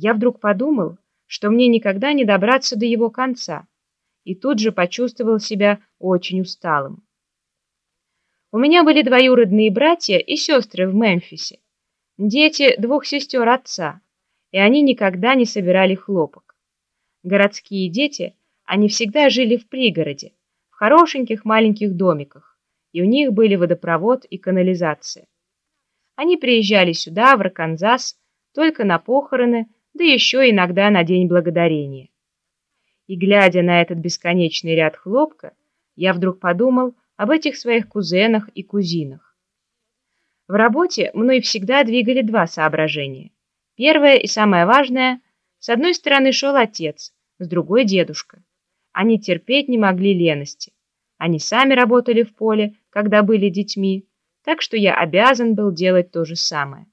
Я вдруг подумал, что мне никогда не добраться до его конца, и тут же почувствовал себя очень усталым. У меня были двоюродные братья и сестры в Мемфисе, дети двух сестер отца, и они никогда не собирали хлопок. Городские дети, они всегда жили в пригороде, в хорошеньких маленьких домиках, и у них были водопровод и канализация. Они приезжали сюда, в Арканзас, только на похороны, да еще иногда на День Благодарения. И глядя на этот бесконечный ряд хлопка, я вдруг подумал об этих своих кузенах и кузинах. В работе мной всегда двигали два соображения. Первое и самое важное – с одной стороны шел отец, с другой – дедушка. Они терпеть не могли лености. Они сами работали в поле, когда были детьми, так что я обязан был делать то же самое.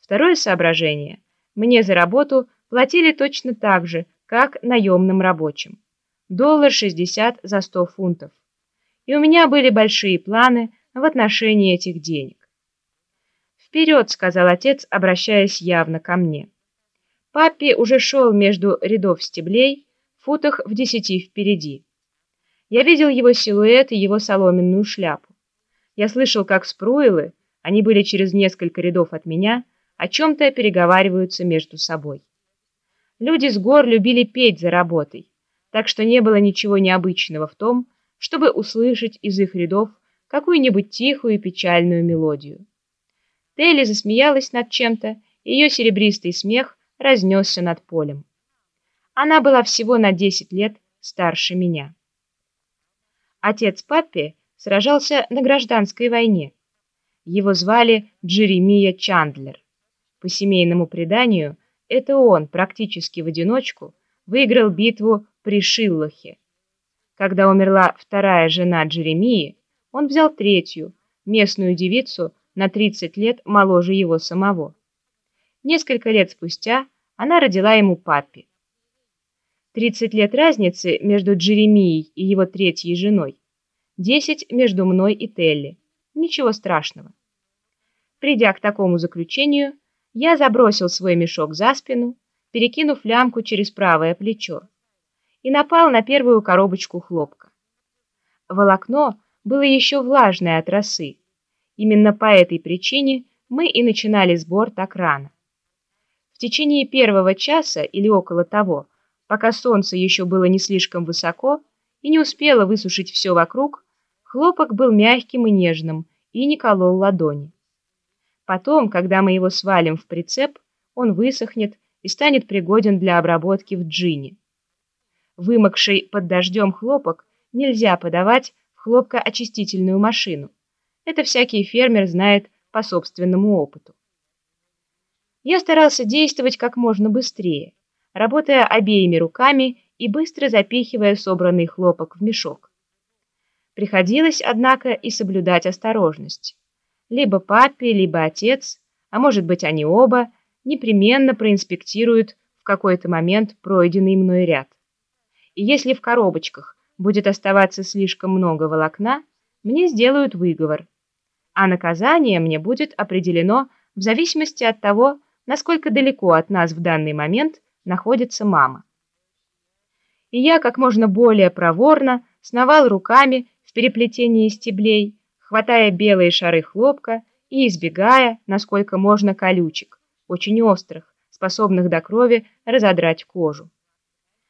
Второе соображение – мне за работу платили точно так же, как наемным рабочим. Доллар 60 за 100 фунтов. И у меня были большие планы в отношении этих денег. «Вперед!» – сказал отец, обращаясь явно ко мне. Паппи уже шел между рядов стеблей, футах в десяти впереди. Я видел его силуэт и его соломенную шляпу. Я слышал, как спруилы, они были через несколько рядов от меня, о чем-то переговариваются между собой. Люди с гор любили петь за работой, так что не было ничего необычного в том, чтобы услышать из их рядов какую-нибудь тихую и печальную мелодию. Телли засмеялась над чем-то, и ее серебристый смех разнесся над полем. Она была всего на 10 лет старше меня. Отец Паппи сражался на гражданской войне. Его звали Джеремия Чандлер. По семейному преданию, это он практически в одиночку выиграл битву при Шиллахе. Когда умерла вторая жена Джеремии, он взял третью, местную девицу на 30 лет моложе его самого. Несколько лет спустя она родила ему папе. 30 лет разницы между Джеремией и его третьей женой. 10 между мной и Телли. Ничего страшного. Придя к такому заключению, я забросил свой мешок за спину, перекинув лямку через правое плечо, и напал на первую коробочку хлопка. Волокно было еще влажное от росы. Именно по этой причине мы и начинали сбор так рано. В течение первого часа или около того, пока солнце еще было не слишком высоко и не успело высушить все вокруг, хлопок был мягким и нежным и не колол ладони. Потом, когда мы его свалим в прицеп, он высохнет и станет пригоден для обработки в джине. Вымокший под дождем хлопок нельзя подавать в хлопкоочистительную машину. Это всякий фермер знает по собственному опыту. Я старался действовать как можно быстрее, работая обеими руками и быстро запихивая собранный хлопок в мешок. Приходилось, однако, и соблюдать осторожность. Либо папе, либо отец, а может быть они оба, непременно проинспектируют в какой-то момент пройденный мной ряд. И если в коробочках будет оставаться слишком много волокна, мне сделают выговор, а наказание мне будет определено в зависимости от того, насколько далеко от нас в данный момент находится мама. И я как можно более проворно сновал руками в переплетении стеблей, хватая белые шары хлопка и избегая, насколько можно, колючек, очень острых, способных до крови разодрать кожу.